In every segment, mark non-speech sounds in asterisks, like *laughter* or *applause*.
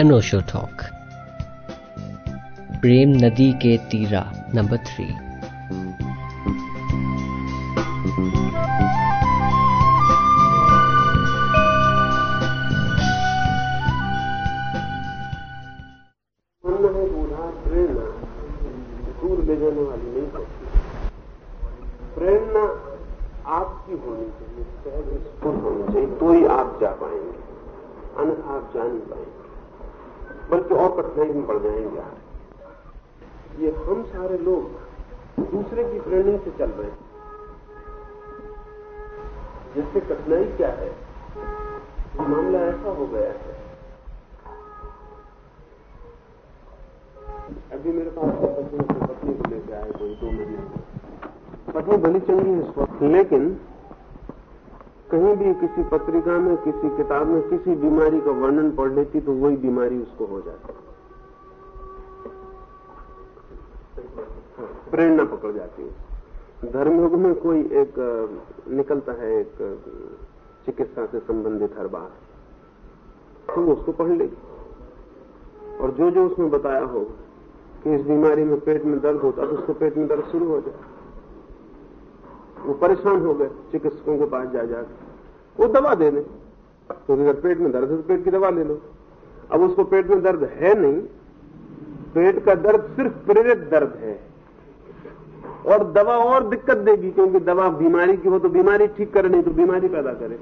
अनोशो talk प्रेम नदी के तीरा नंबर थ्री में पड़ जाएँगे आप ये हम सारे लोग दूसरे की प्रेरणा से चल रहे हैं। जिससे कठिनाई क्या है मामला ऐसा हो गया है। अभी मेरे पास पत्नी अपनी पत्नी को लेकर आए कोई दो महीने। पत्नी भली चंगी है वक्त। लेकिन कहीं भी किसी पत्रिका में, किसी किताब में किसी बीमारी का वर्णन पढ़ लेती तो वही बीमारी उसको हो जाती। प्रेरणा पकड़ जाती है। धर्मयुग में कोई एक निकलता है, एक चिकित्सा से संबंधित हर बार तो उसको पढ़ लेगी। और जो जो उसमें बताया हो कि इस बीमारी में पेट में दर्द होता तो उसको पेट में दर्द शुरू हो जाए। वो परेशान हो गए, चिकित्सकों के पास जा जाकर वो दवा दे दें। क्योंकि अगर पेट में दर्द है तो पेट की दवा ले लो। अब उसको पेट में दर्द है नहीं, पेट का दर्द सिर्फ़ प्रेरित दर्द है। और दवा और दिक्कत देगी, क्योंकि दवा बीमारी की हो तो बीमारी ठीक करे, नहीं तो बीमारी पैदा करे।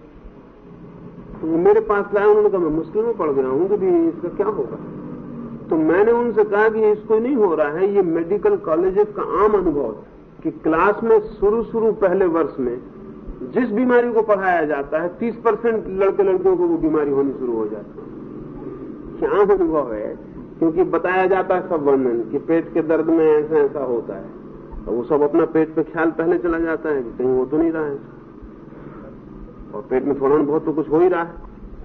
तो वो मेरे पास लाए उन्होंने कहा, मैं मुश्किल में पड़ गया हूँ कि भी इसका क्या होगा? तो मैंने उनसे कहा कि इसको नहीं हो रहा है, ये मेडिकल कॉलेजेस का आम अनुभव कि क्लास में शुरू शुरू पहले वर्ष में जिस बीमारी को पढ़ाया जाता है 30 परसेंट लड़के लड़कियों को वो बीमारी होनी शुरू हो जाती है। क्या अनुभव है? क्योंकि बताया जाता है सब वर्णन कि पेट के दर्द में ऐसा ऐसा होता है। तो वो सब अपना पेट पे ख्याल पहले चला जाता है कि कहीं हो तो नहीं रहा है। और पेट में थोड़ा बहुत तो कुछ हो ही रहा है,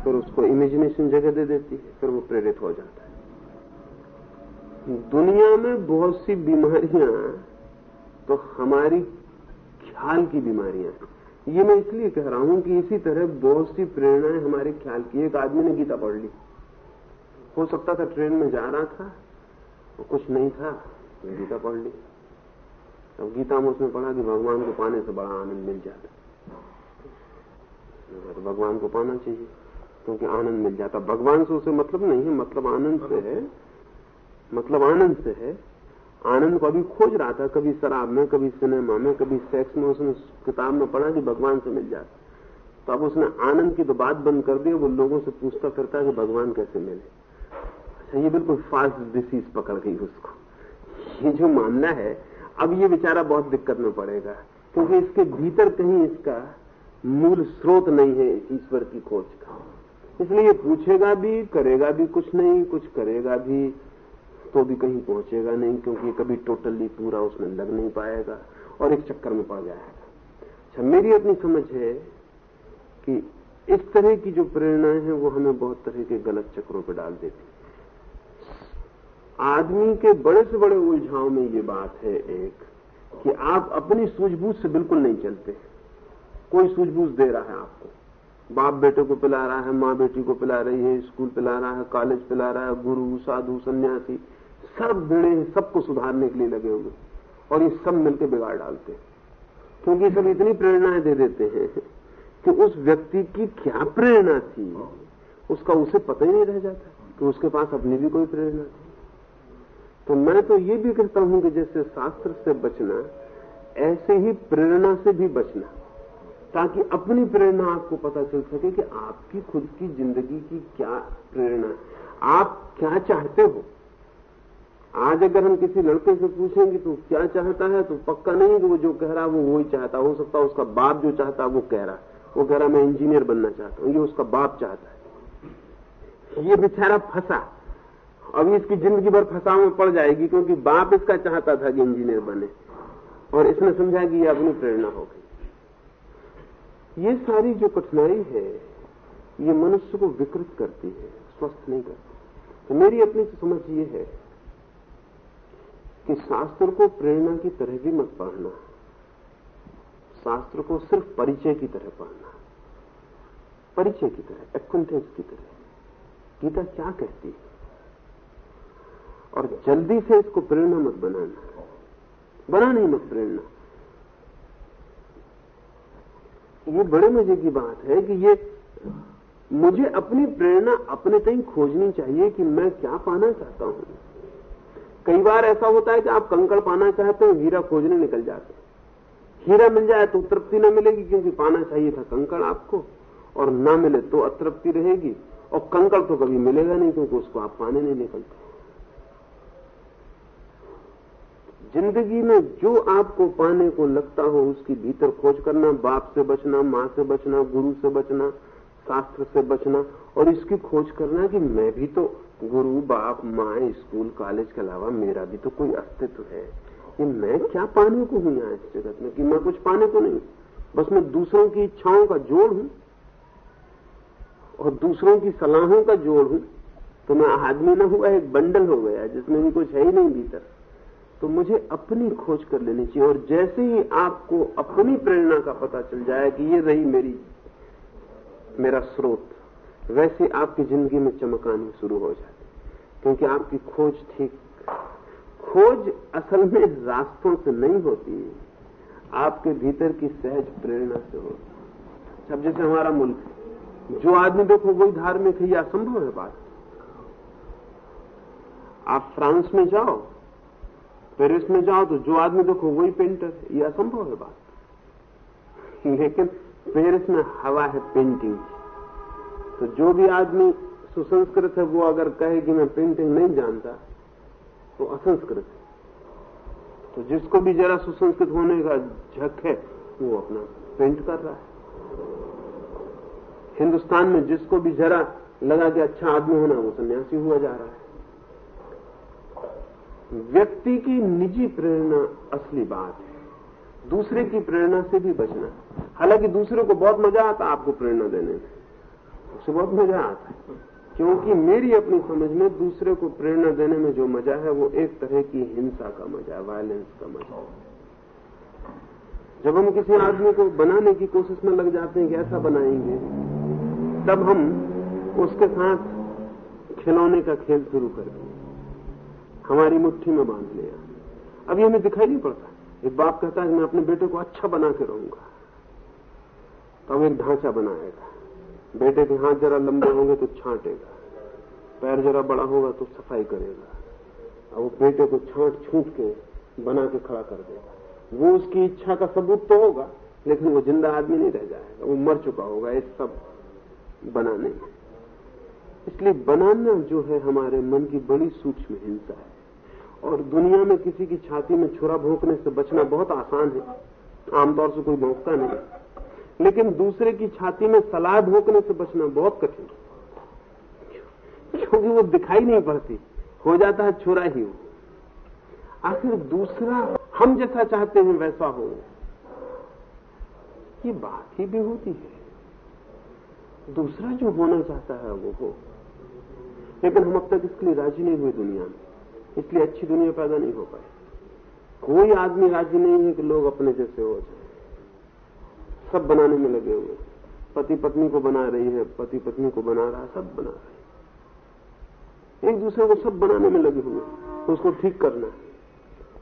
फिर उसको इमेजिनेशन जगह दे देती है, फिर वो प्रेरित हो जाता है। दुनिया में बहुत सी बीमारियाँ तो हमारी ख्याल की बीमारियाँ हैं। ये मैं इसलिए कह रहा हूँ कि इसी तरह बहुत सी प्रेरणाएँ हमारे ख्याल की। एक आदमी ने गीता पढ़ ली। हो सकता था ट्रेन में जा रहा था कुछ नहीं था गीता पढ़ ली। अब गीता में उसने पढ़ा कि भगवान को पाने से बड़ा आनंद मिल जाता। तो भगवान को पाना चाहिए, क्योंकि आनंद मिल जाता। भगवान से उसे मतलब नहीं है मतलब आनंद से है। मतलब आनंद से है। आनंद को अभी खोज रहा था, कभी शराब में, कभी सिनेमा में, कभी सेक्स में, उसने किताब में पढ़ा कि भगवान से मिल जाता। तो अब उसने आनंद की तो बात बंद कर दी, वो लोगों से पूछता फिरता कि भगवान कैसे मिले। अच्छा ये बिल्कुल फास्ट डिसीज पकड़ गई उसको। ये जो मामला है अब ये बेचारा बहुत दिक्कत में पड़ेगा, क्योंकि इसके भीतर कहीं इसका मूल स्रोत नहीं है ईश्वर की खोज का। इसलिए पूछेगा भी, करेगा भी कुछ नहीं, कुछ करेगा भी तो भी कहीं पहुंचेगा नहीं, क्योंकि कभी टोटली पूरा उसमें लग नहीं पाएगा और एक चक्कर में पड़ जाएगा। अच्छा मेरी अपनी समझ है कि इस तरह की जो प्रेरणाएँ हैं, वो हमें बहुत तरह के गलत चक्रों पर डाल देती आदमी के बड़े से बड़े उलझाव में ये बात है एक, कि आप अपनी सूझबूझ से बिल्कुल नहीं चलते। कोई सूझबूझ दे रहा है आपको। बाप बेटे को पिला रहा है, माँ बेटी को पिला रही है, स्कूल पिला रहा है, कॉलेज पिला रहा है, गुरु, साधु, सन्यासी, सब भिड़े सबको सुधारने के लिए लगे हुए और ये सब मिलकर बिगाड़ डालते हैं। क्योंकि सब इतनी प्रेरणाएँ दे देते हैं कि उस व्यक्ति की क्या प्रेरणा थी, उसका उसे पता ही नहीं रह जाता कि उसके पास अपनी भी कोई प्रेरणा थी। तो मैं तो ये भी कहता हूँ कि जैसे शास्त्र से बचना, ऐसे ही प्रेरणा से भी बचना, ताकि अपनी प्रेरणा आपको पता चल सके कि आपकी खुद की ज़िंदगी की क्या प्रेरणा आप क्या चाहते हो? आज अगर हम किसी लड़के से पूछेंगे तो क्या चाहता है? तो पक्का नहीं कि वो जो कह रहा है वो वही चाहता। हो सकता है उसका बाप जो चाहता है वो कह रहा। है वो कह रहा, मैं इंजीनियर बनना चाहता हूँ, ये उसका बाप चाहता है। ये बेचारा फंसा। अभी इसकी ज़िंदगी भर फंसा में पड़ जाएगी क्योंकि बाप इसका चाहता था कि इंजीनियर बने। और इसने समझा कि यह अपनी प्रेरणा हो गई। ये सारी जो कठिनाई है, ये मनुष्य को विकृत करती है, स्वस्थ नहीं करती। तो मेरी अपनी समझ ये है कि शास्त्र को प्रेरणा की तरह भी मत पढ़ना शास्त्र को सिर्फ़ परिचय की तरह पढ़ना परिचय की तरह, एक्वेंटेंस की तरह। गीता क्या कहती है? और जल्दी से इसको प्रेरणा मत बनाना। बना नहीं मत प्रेरणा। ये बड़े मज़े की बात है कि ये मुझे अपनी प्रेरणा अपने तक खोजनी चाहिए कि मैं क्या पाना चाहता हूँ। कई बार ऐसा होता है कि आप कंकड़ पाना चाहते हो, हीरा खोजने निकल जाते हीरा मिल जाए तो तृप्ति न मिलेगी, क्योंकि पाना चाहिए था कंकड़ आपको, और ना मिले तो अतृप्ति रहेगी, और कंकड़ तो कभी मिलेगा नहीं, क्योंकि उसको आप पाने नहीं निकलते। ज़िंदगी में जो आपको पाने को लगता हो, उसकी भीतर खोज करना, बाप से बचना, माँ से बचना, गुरु से बचना, शास्त्र से बचना, और इसकी खोज करना कि मैं भी तो गुरु, बाप, माँ, स्कूल, कॉलेज के अलावा मेरा भी तो कोई अस्तित्व है। कि मैं क्या पाने को हूँ यहाँ इस जगत में? कि मैं कुछ पाने को नहीं? बस मैं दूसरों की इच्छाओं का जोड़ हूँ और दूसरों की सलाहों का जोड़ हूँ। तो मैं आदमी न हुआ, एक बंडल हो गया जिसमें भी कुछ है ही नहीं भीतर। तो मुझे अपनी खोज कर लेनी चाहिए और जैसे ही आपको अपनी प्रेरणा का पता चल जाए कि ये रही मेरी, मेरा स्रोत, वैसे आपकी ज़िंदगी में चमक आनी शुरू हो जाती क्योंकि आपकी खोज ठीक, खोज असल में रास्तों से नहीं होती, आपके भीतर की सहज प्रेरणा से होती अब जैसे हमारा मुल्क जो आदमी देखो, वही धार्मिक है, यह असंभव है बात। आप फ्रांस में जाओ पेरिस में जाओ तो जो आदमी देखो वही पेंटर यह असंभव है बात। लेकिन पेरिस में हवा है पेंटिंग तो जो भी आदमी सुसंस्कृत है, वो अगर कहे कि मैं पेंटिंग नहीं जानता तो असंस्कृत है। तो जिसको भी जरा सुसंस्कृत होने का झक है, वो अपना पेंट कर रहा है। हिंदुस्तान में जिसको भी जरा लगा कि अच्छा आदमी होना, वो सन्यासी हुआ जा रहा है। व्यक्ति की निजी प्रेरणा असली बात है। दूसरे की प्रेरणा से भी बचना। हालाँकि दूसरे को बहुत मज़ा आता आपको प्रेरणा देने में। उसे बहुत मज़ा आता है। क्योंकि मेरी अपनी समझ में दूसरे को प्रेरणा देने में जो मज़ा है, वो एक तरह की हिंसा का मज़ा है वायलेंस का मज़ा। है जब हम किसी आदमी को बनाने की कोशिश में लग जाते हैं कि ऐसा बनाएँगे, तब हम उसके साथ खिलौने का खेल शुरू कर दिए हमारी मुट्ठी में बाँध लिया। अब ये हमें दिखाई नहीं पड़ता। एक बाप कहता है, मैं अपने बेटे को अच्छा बना के रहूँगा। तो एक ढांचा बनाएगा। बेटे के हाथ जरा लंबे होंगे तो छांटेगा। पैर जरा बड़ा होगा तो सफ़ाई करेगा। और वो बेटे को छांट छूट के बना के खड़ा कर देगा। वो उसकी इच्छा का सबूत तो होगा, लेकिन वो ज़िंदा आदमी नहीं रह जाएगा। वो मर चुका होगा इस सब बनाने में। इसलिए बनाना जो है हमारे मन की बड़ी सूक्ष्म हिंसा है। और दुनिया में किसी की छाती में छुरा भोंकने से बचना बहुत आसान है। आमतौर से कोई भोंकता नहीं। लेकिन दूसरे की छाती में सलाह भोंकने से बचना बहुत कठिन क्योंकि वो दिखाई नहीं पड़ती, हो जाता है छुरा ही वो आखिर दूसरा हम जैसा चाहते हैं वैसा हो। ये बात ही बेहूती है। दूसरा जो होना चाहता है वो हो। लेकिन हम अब तक इसके लिए राज़ी नहीं हुए दुनिया में। इसलिए अच्छी दुनिया पैदा नहीं हो पाई। कोई आदमी राज़ी नहीं है कि लोग अपने जैसे हो जाए। सब बनाने में लगे हुए पति पत्नी को बना रही है, पति पत्नी को बना रहा है, सब बना रहे एक दूसरे को सब बनाने में लगे हुए तो उसको ठीक करना है।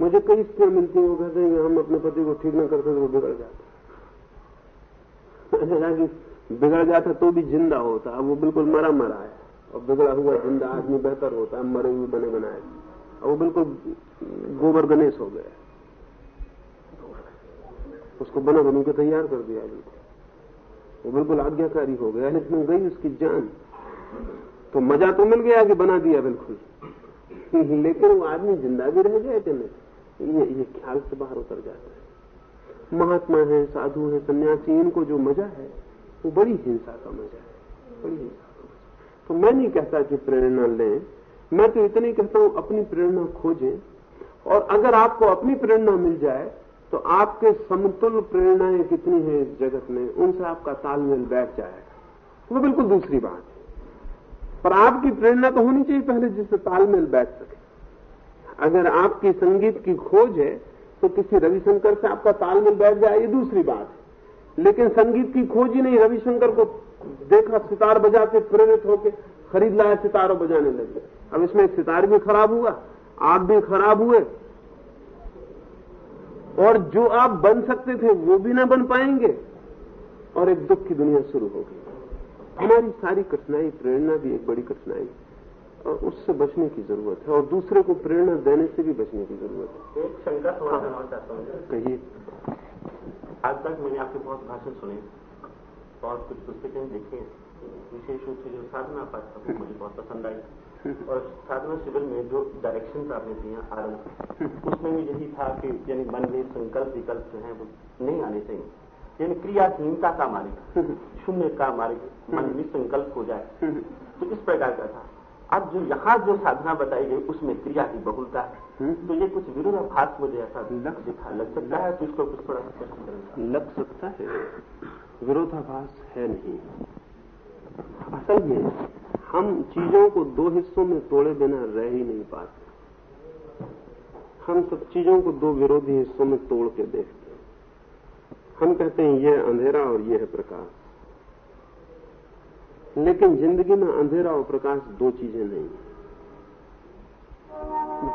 मुझे कई स्त्रियाँ मिलती हैं, वो कहते हैं कि हम अपने पति को ठीक न करते तो वो बिगड़ जाता कि बिगड़ जाता तो भी ज़िंदा होता वो बिल्कुल मरा मरा है। और बिगड़ा हुआ ज़िंदा आदमी बेहतर होता है मरे हुए बने बनाए। वो बिल्कुल गोबर गणेश हो गया उसको बना बना के तैयार कर दिया बिल्कुल वो बिल्कुल आज्ञाकारी हो गया, लेकिन गई उसकी जान। तो मज़ा तो मिल गया कि बना दिया बिल्कुल। *laughs* लेकिन वो आदमी ज़िंदा भी रह गया कि नहीं? ये ये ख्याल से बाहर उतर जाता है। महात्मा है, साधु है, सन्यासी, इनको जो मज़ा है, वो बड़ी हिंसा का मज़ा है। बड़ी हिंसा का मज़ा। तो मैं नहीं कहता कि प्रेरणा लें। मैं तो इतना ही कहता हूँ, अपनी प्रेरणा खोजें। और अगर आपको अपनी प्रेरणा मिल जाए तो आपके समतुल प्रेरणाएँ कितनी हैं इस जगत में? उनसे आपका तालमेल बैठ जाएगा। वो बिल्कुल दूसरी बात है। पर आपकी प्रेरणा तो होनी चाहिए पहले जिससे तालमेल बैठ सके। अगर आपकी संगीत की खोज है तो किसी रविशंकर से आपका तालमेल बैठ जाए, ये दूसरी बात है। लेकिन संगीत की खोज ही नहीं, रविशंकर को देखा सितार बजाते, प्रेरित होकर खरीद लाया सितारों बजाने लग लगे अब इसमें सितार भी खराब हुआ आप भी खराब हुए। और जो आप बन सकते थे वो भी ना बन पाएँगे। और एक दुख की दुनिया शुरू होगी हमारी सारी कठिनाई प्रेरणा भी एक बड़ी कठिनाई। और उससे बचने की ज़रूरत है और दूसरे को प्रेरणा देने से भी बचने की ज़रूरत है। एक शंका सवाल करना चाहता हूँ। कहिए। आज तक मैंने आपके बहुत भाषण सुने और कुछ पुस्तकें देखी। विशेष रूप से जो साधना पाठ था वो मुझे बहुत पसंद आई। और साधना शिविर में जो डायरेक्शन आपने दिए आरंभ उसमें भी यही था कि यानी मन में संकल्प विकल्प जो है वो नहीं आने चाहिए। यानी क्रियाहीनता का मार्ग शून्य का मार्ग मन में संकल्प हो जाए। तो इस प्रकार का था। अब जो यहाँ जो साधना बताई गई उसमें क्रिया की बहुलता है। तो ये कुछ विरोधाभास मुझे ऐसा लग दिखा लग सकता है? तो इसको कुछ थोड़ा स्पष्ट लग सकता है। विरोधाभास है नहीं। असल में, हम चीज़ों को दो हिस्सों में तोड़े बिना रह ही नहीं पाते। हम सब चीज़ों को दो विरोधी हिस्सों में तोड़ के देखते हैं। हम कहते हैं, यह अंधेरा और यह है प्रकाश। लेकिन ज़िंदगी में अंधेरा और प्रकाश दो चीज़ें नहीं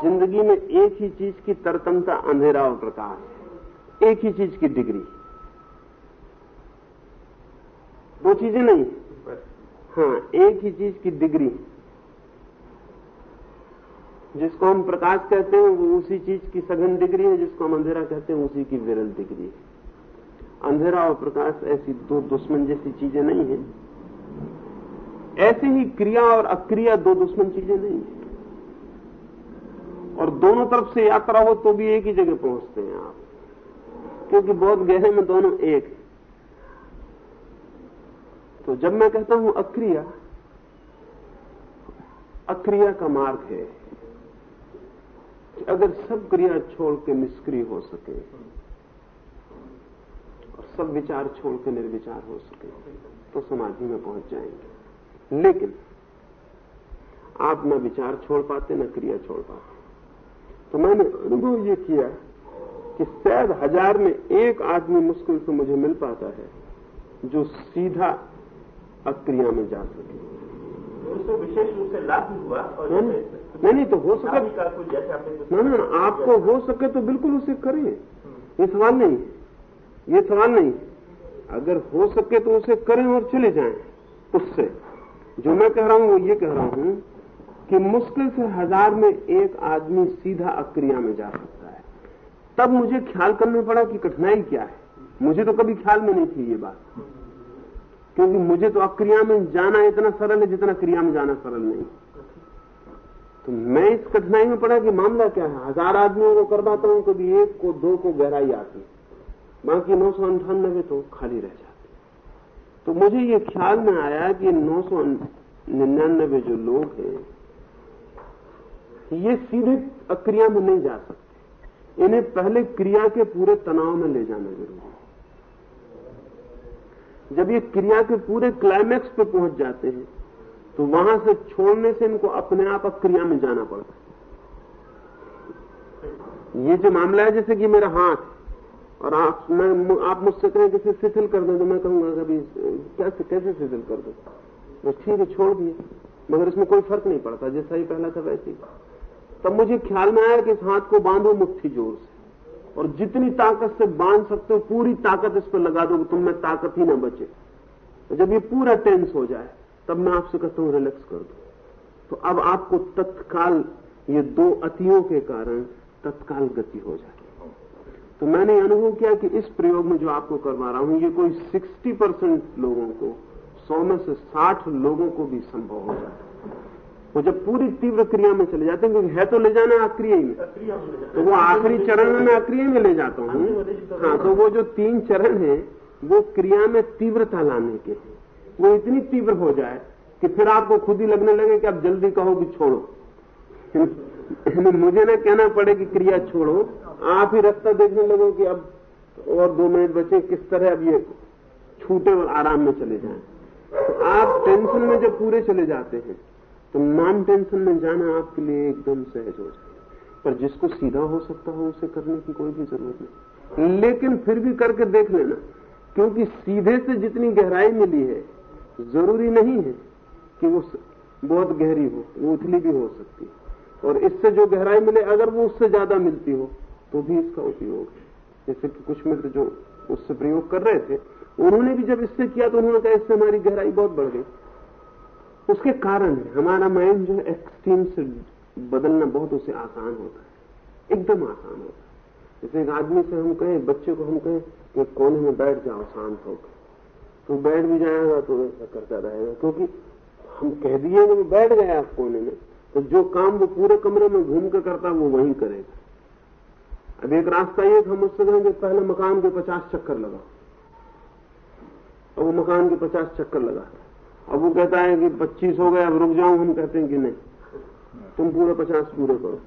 ज़िंदगी में एक ही चीज़ की तरतमता अंधेरा और प्रकाश एक ही चीज़ की डिग्री। दो चीज़ें नहीं हाँ। एक ही चीज़ की डिग्री। जिसको हम प्रकाश कहते हैं, वो उसी चीज़ की सघन डिग्री है, जिसको हम अंधेरा कहते हैं, उसी की विरल डिग्री है। अंधेरा और प्रकाश ऐसी दो दुश्मन जैसी चीज़ें नहीं है। ऐसे ही क्रिया और अक्रिया दो दुश्मन चीज़ें नहीं है। और दोनों तरफ़ से यात्रा हो तो भी एक ही जगह पहुँचते हैं आप। क्योंकि बहुत गहरे में दोनों एक तो जब मैं कहता हूँ अक्रिया अक्रिया का मार्ग है कि अगर सब क्रिया छोड़ के निष्क्रिय हो सके और सब विचार छोड़ के निर्विचार हो सके तो समाधि में पहुँच जाएँगे। लेकिन आप न विचार छोड़ पाते, न क्रिया छोड़ पाते। तो मैंने अनुभव ये किया कि शायद हज़ार में एक आदमी मुश्किल से मुझे मिल पाता है जो सीधा अक्रिया में जा सके। तो विशेष रूप से लाभ भी हुआ और नहीं नहीं तो हो सके। ना ना आपको हो सके तो बिल्कुल उसे करें। ये सवाल नहीं। ये सवाल नहीं। अगर हो सके तो उसे करें और चले जाएँ उससे। जो मैं कह रहा हूँ वो ये कह रहा हूँ कि मुश्किल से हज़ार में एक आदमी सीधा अक्रिया में जा सकता है। तब मुझे ख्याल करना पड़ा कि कठिनाई क्या है। मुझे तो कभी ख्याल में नहीं थी ये बात। क्योंकि मुझे तो अक्रिया में जाना इतना सरल है जितना क्रिया में जाना सरल नहीं। तो मैं इस कठिनाई में पड़ा कि मामला क्या है? हज़ार आदमियों को करवाता हूँ कभी एक को दो को गहराई आती बाकी नौ सौ अंठानबे तो खाली रह जाते तो मुझे ये ख्याल में आया कि नौ सौ निन्यानबे जो लोग हैं, ये सीधे अक्रिया में नहीं जा सकते। इन्हें पहले क्रिया के पूरे तनाव में ले जाना ज़रूरी है। जब ये क्रिया के पूरे क्लाइमैक्स पे पहुँच जाते हैं तो वहाँ से छोड़ने से इनको अपने आप अक्रिया में जाना पड़ता है। ये जो मामला है, जैसे कि मेरा हाथ और आप, मैं, आप मुझसे कहें कि शिथिल कर दो तो मैं कहूँगा कभी कैसे कैसे शिथिल कर दो? तो ठीक है, छोड़ दिए। मगर इसमें कोई फ़र्क नहीं पड़ता, जैसा ही पहला था वैसे ही। तब मुझे ख्याल में आया कि इस हाथ को बांधो मुट्ठी ज़ोर से। और जितनी ताकत से बाँध सकते हो, पूरी ताकत इस पर लगा दो तुम में ताकत ही ना बचे। तो जब ये पूरा टेंस हो जाए, तब मैं आपसे कहता हूँ रिलैक्स कर दो। तो अब आपको तत्काल ये दो अतियों के कारण तत्काल गति हो जाए तो मैंने अनुभव किया कि इस प्रयोग में जो आपको करवा रहा हूँ, ये कोई 60 परसेंट लोगों को, सौ में से 60 लोगों को भी संभव हो जाता है। वो जब पूरी तीव्र क्रिया में चले जाते हैं क्योंकि है तो ले जाना अक्रिय में तो वो आखिरी चरण में मैं अक्रिय में ले जाता हूँ। हाँ तो वो जो तीन चरण है वो क्रिया में तीव्रता लाने के हैं। वो इतनी तीव्र हो जाए कि फिर आपको खुद ही लगने लगे कि आप जल्दी कहो कि छोड़ो। मुझे ना कहना पड़े कि क्रिया छोड़ो। आप ही रास्ता देखने लगो कि अब और दो मिनट बचे किस तरह अब ये छूटे और आराम में चले जाएँ। तो आप टेंशन में जब पूरे चले जाते हैं तो नॉन टेंशन में जाना आपके लिए एकदम सहज हो जाए पर जिसको सीधा हो सकता हो, उसे करने की कोई भी ज़रूरत नहीं। लेकिन फिर भी करके देख लेना, क्योंकि सीधे से जितनी गहराई मिली है, ज़रूरी नहीं है कि वो बहुत गहरी हो, वो उथली भी हो सकती है। और इससे जो गहराई मिले, अगर वो उससे ज़्यादा मिलती हो तो भी इसका उपयोग है। जैसे कि कुछ मित्र जो उससे प्रयोग कर रहे थे, उन्होंने भी जब इससे किया तो उन्होंने कहा, इससे हमारी गहराई बहुत बढ़ गई। उसके कारण है हमारा माइंड जो है एक्सट्रीम से बदलना बहुत उसे आसान होता है। एकदम आसान होता है। जैसे एक आदमी से हम कहें बच्चे को हम कहें कि कोने में बैठ जाओ, शांत होकर। तो बैठ भी जाएगा तो ऐसा करता रहेगा। क्योंकि हम कह दिए वो बैठ आप कोने में तो जो काम वो पूरे कमरे में घूम के करता, वो वहीं करेगा। अब एक रास्ता ये हम उससे कहेंगे पहले मकान के पचास चक्कर लगाओ। और वो मकान के पचास चक्कर लगाता अब वो कहता है कि पच्चीस हो गए, अब रुक जाऊँ हम कहते हैं कि नहीं। तुम पूरे पचास पूरे करो।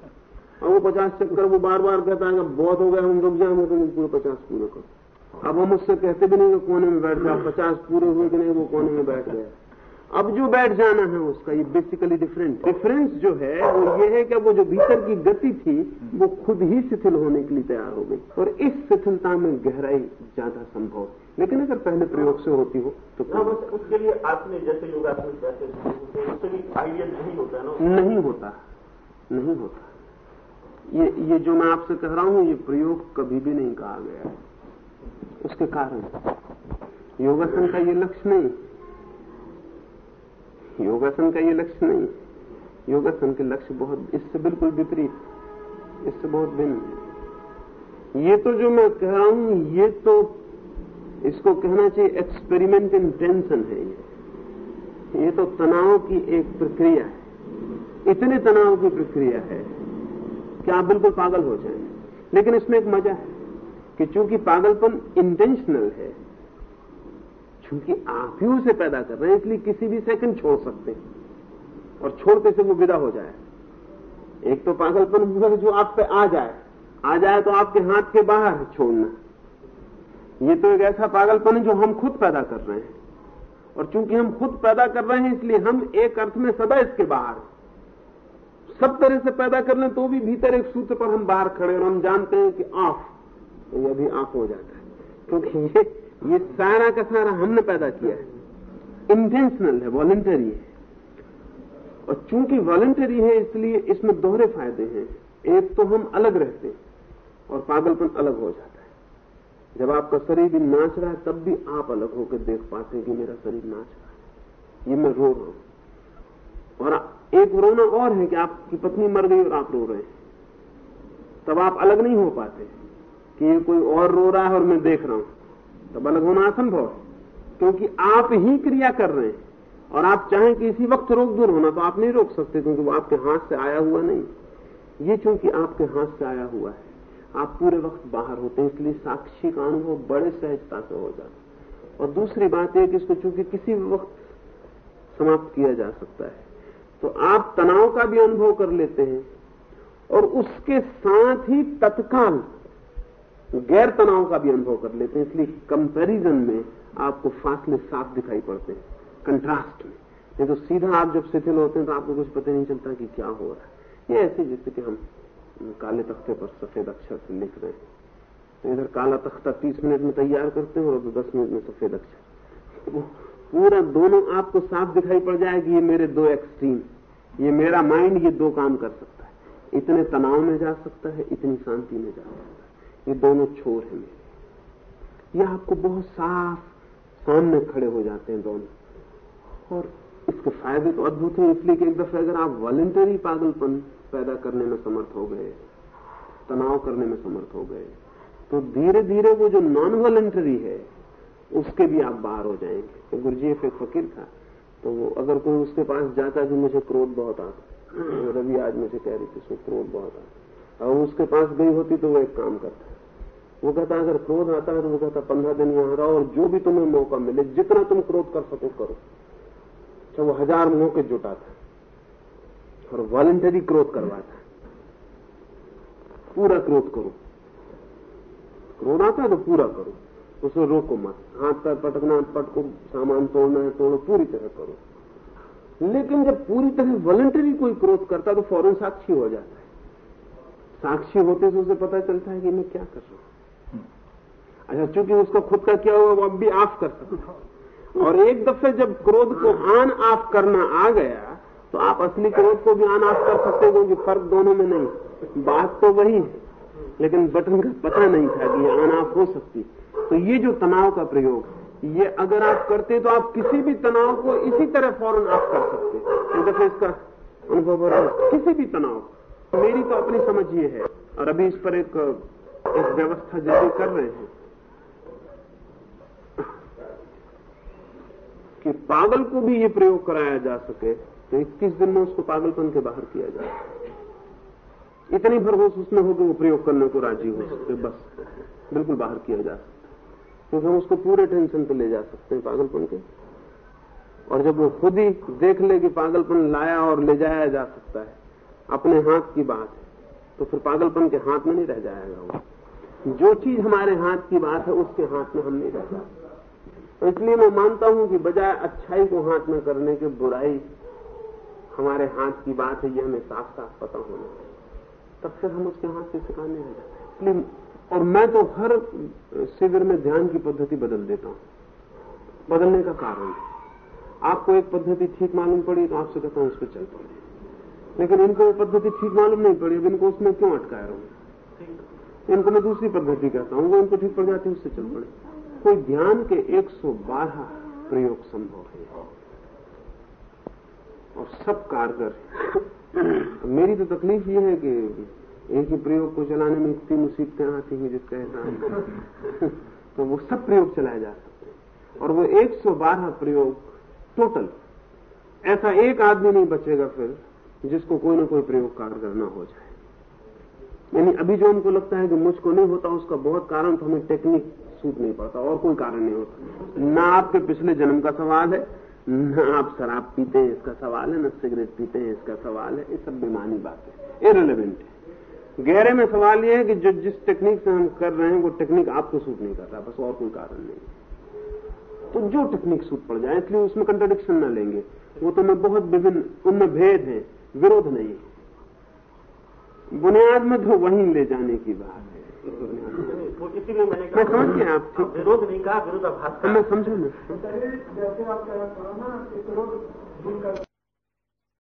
अब वो पचास चक्कर वो बार बार कहता है कि बहुत हो गया हम रुक जाएँगे तो पूरे पचास पूरे करो। अब हम उससे कहते भी नहीं कि कोने में बैठ जाओ। पचास पूरे हुए कि नहीं, वो कोने में बैठ गया। अब जो बैठ जाना है उसका ये बेसिकली डिफरेंट डिफरेंस जो है वो ये है कि वो जो भीतर की गति थी वो खुद ही शिथिल होने के लिए तैयार हो गई। और इस शिथिलता में गहराई ज़्यादा संभव लेकिन अगर पहले प्रयोग से होती हो तो हाँ बस उसके लिए आपने जैसे योगासन वैसे उससे भी आइडिया नहीं होता ना। नहीं होता। नहीं होता। ये ये जो मैं आपसे कह रहा हूँ ये प्रयोग कभी भी नहीं कहा गया है। उसके कारण। योगासन का ये लक्ष्य नहीं। योगासन का ये लक्ष्य नहीं। योगासन के लक्ष्य बहुत, इससे बिल्कुल विपरीत, इससे बहुत भिन्न। ये तो जो मैं कह रहा हूँ, ये तो इसको कहना चाहिए एक्सपेरिमेंट इन टेंशन है ये। ये तो तनाव की एक प्रक्रिया है। इतने तनाव की प्रक्रिया है कि आप बिल्कुल पागल हो जाएँगे। लेकिन इसमें एक मज़ा है कि चूँकि पागलपन इंटेंशनल है क्योंकि आप ही उसे पैदा कर रहे हैं, इसलिए किसी भी सेकंड छोड़ सकते हैं। और छोड़ते से वो विदा हो जाए। एक तो पागलपन जो आप पे आ जाए। आ जाए तो आपके हाथ के बाहर छोड़ना। ये तो एक ऐसा पागलपन है जो हम खुद पैदा कर रहे हैं। और चूँकि हम खुद पैदा कर रहे हैं, इसलिए हम एक अर्थ में सदा इसके बाहर सब तरह से पैदा कर लें तो भी भीतर एक सूत्र पर हम बाहर खड़े और हम जानते हैं कि ऑफ़ तो ये भी ऑफ़ हो जाता है। क्योंकि ये ये सारा का सारा हमने पैदा किया है। इंटेंशनल है वॉलेंटरी है। और चूँकि वॉलेंटरी है, इसलिए इसमें दोहरे फ़ायदे हैं। एक तो हम अलग रहते हैं और पागलपन अलग हो जाता है। जब आपका शरीर भी नाच रहा है, तब भी आप अलग होकर देख पाते हैं कि मेरा शरीर नाच रहा है। ये मैं रो रहा हूँ। और एक रोना और है कि आपकी पत्नी मर गई और आप रो रहे हैं। तब आप अलग नहीं हो पाते कि ये कोई और रो रहा है और मैं देख रहा हूँ। तब अलग होना असंभव है क्योंकि आप ही क्रिया कर रहे हैं। और आप चाहें कि इसी वक्त रोक दूर होना तो आप नहीं रोक सकते, क्योंकि वो आपके हाथ से आया हुआ नहीं। ये चूँकि आपके हाथ से आया हुआ है। आप पूरे वक्त बाहर होते हैं, इसलिए साक्षी का अनुभव बड़े सहजता से हो जाता और दूसरी बात यह कि इसको चूँकि किसी भी वक्त समाप्त किया जा सकता है। तो आप तनाव का भी अनुभव कर लेते हैं, और उसके साथ ही तत्काल गैर तनाव का भी अनुभव कर लेते हैं, इसलिए कंपैरिजन में आपको फासले साफ़ दिखाई पड़ते हैं कंट्रास्ट में। नहीं तो सीधा आप जब शिथिल होते हैं तो आपको कुछ पता नहीं चलता कि क्या हो रहा है। ये ऐसे जैसे कि हम काले तख्ते पर सफ़ेद अक्षर से लिख रहे हैं। तो इधर काला तख्ता तीस मिनट में तैयार करते हैं और दस मिनट में सफ़ेद अक्षर। पूरा दोनों आपको साफ़ दिखाई पड़ जाए कि ये मेरे दो एक्सट्रीम ये मेरा माइंड ये दो काम कर सकता है। इतने तनाव में जा सकता है, इतनी शांति में जा सकता है। ये दोनों छोर हैं। ये आपको बहुत साफ़ सामने खड़े हो जाते हैं दोनों। और इसके फ़ायदे तो अद्भुत हैं, इसलिए कि एक दफे अगर आप वॉलेंटरी पागलपन पैदा करने में समर्थ हो गए, तनाव करने में समर्थ हो गए तो धीरे धीरे वो जो नॉन वॉलेंटरी है, उसके भी आप बाहर हो जाएँगे। तो गुरुजीएफ एक फकीर था। तो वो अगर कोई उसके पास जाता कि मुझे क्रोध बहुत आता रवि आज मुझे कह रही थी उसको क्रोध बहुत आता। और उसके पास गई होती तो वो एक काम करता। वो कहता अगर क्रोध आता है तो वो कहता पंद्रह दिन यहाँ रहो और जो भी तुम्हें मौका मिले, जितना तुम क्रोध कर सको करो। चाहे वो हज़ार मौके जुटाता और वॉलेंटरी क्रोध करवाता पूरा क्रोध करो। क्रोध आता है तो पूरा करो। उसे रोको मत। हाथ पैर पटकना पटको सामान तोड़ना है, तोड़ो, पूरी तरह करो। लेकिन जब पूरी तरह वॉलेंटरी कोई क्रोध करता है तो फ़ौरन साक्षी हो जाता है। साक्षी होते से उसे पता चलता है कि मैं क्या कर रहा हूँ। अच्छा चूँकि उसको खुद का क्या हुआ, वो अब भी ऑफ़ कर सकता और एक दफे जब क्रोध को आन ऑफ़ करना आ गया तो आप असली क्रोध को भी ऑन ऑफ़ कर सकते हो, क्योंकि फ़र्क दोनों में नहीं। बात तो वही है, लेकिन बटन का पता नहीं था कि ये ऑन ऑफ़ हो सकती। तो ये जो तनाव का प्रयोग ये अगर आप करते तो आप किसी भी तनाव को इसी तरह फ़ौरन ऑफ़ कर सकते एक दफे इसका अनुभव हो रहा किसी भी तनाव मेरी तो अपनी समझ ये है, और अभी इस पर एक एक व्यवस्था जल्दी कर रहे हैं। कि पागल को भी ये प्रयोग कराया जा सके तो 21 दिन में उसको पागलपन के बाहर किया जाए। इतनी भरघोस उसमें हो कि वो प्रयोग करने को राज़ी हो सकते, बस, बिल्कुल बाहर किया जा सकता। क्योंकि हम उसको पूरे टेंशन पे ले जा सकते हैं पागलपन के। और जब वो खुद ही देख ले कि पागलपन लाया और ले जाया जा सकता है, अपने हाथ की बात है तो फिर पागलपन के हाथ में नहीं रह जाएगा वो। जो चीज़ हमारे हाथ की बात है, उसके हाथ में हम नहीं रह जाते। इसलिए मैं मानता हूँ कि बजाय अच्छाई को हाथ में करने के बुराई हमारे हाथ की बात है ये हमें साफ़ साफ़ पता होना चाहिए। तब फिर हम उसके हाथ से सिखाने लग जाते और मैं तो हर शिविर में ध्यान की पद्धति बदल देता हूँ। बदलने का कारण आपको एक पद्धति ठीक मालूम पड़ी तो आपसे कहता हूँ उस पर चल पड़े। लेकिन इनको वो पद्धति ठीक मालूम नहीं पड़ी, अब इनको उसमें क्यों अटकाया रहूँ? इनको मैं दूसरी पद्धति कहता हूँ, वो इनको ठीक पड़ जाती है, उससे चल पड़े। कोई ध्यान के 112 प्रयोग संभव है। और सब कारगर है। मेरी तो तकलीफ़ ये है कि एक ही प्रयोग को चलाने में इतनी मुसीबतें आती हैं जिसका एहसास तो वो सब प्रयोग चलाए जा सकते हैं। और वो 112 प्रयोग टोटल ऐसा एक आदमी नहीं बचेगा फिर, जिसको कोई ना कोई प्रयोग कारगर ना हो जाए। यानी अभी जो हमको लगता है कि मुझको नहीं होता, उसका बहुत कारण तो हमें टेक्निक सूट नहीं पड़ता, और कोई कारण नहीं होता। ना आपके पिछले जन्म का सवाल है, न आप शराब पीते हैं, इसका सवाल है, न सिगरेट पीते हैं, इसका सवाल है, ये सब बेमानी बात है इरेलीवेंट है। गहरे में सवाल यह है कि जो जिस टेक्निक से हम कर रहे हैं, वो टेक्निक आपको सूट नहीं कर रहा बस और कोई कारण नहीं। तो जो टेक्निक सूट पड़ जाए, इसलिए उसमें कंट्रोडिक्शन ना लेंगे। वो तो मैं बहुत विभिन्न, उनमें भेद है, विरोध नहीं है। बुनियाद में तो वहीं ले जाने की बात है। इसीलिए मैंने कहा समझ गया आप विरोध नहीं कहा विरोधाभास मैं समझू ना। जैसे आप कह रहे ना विरोध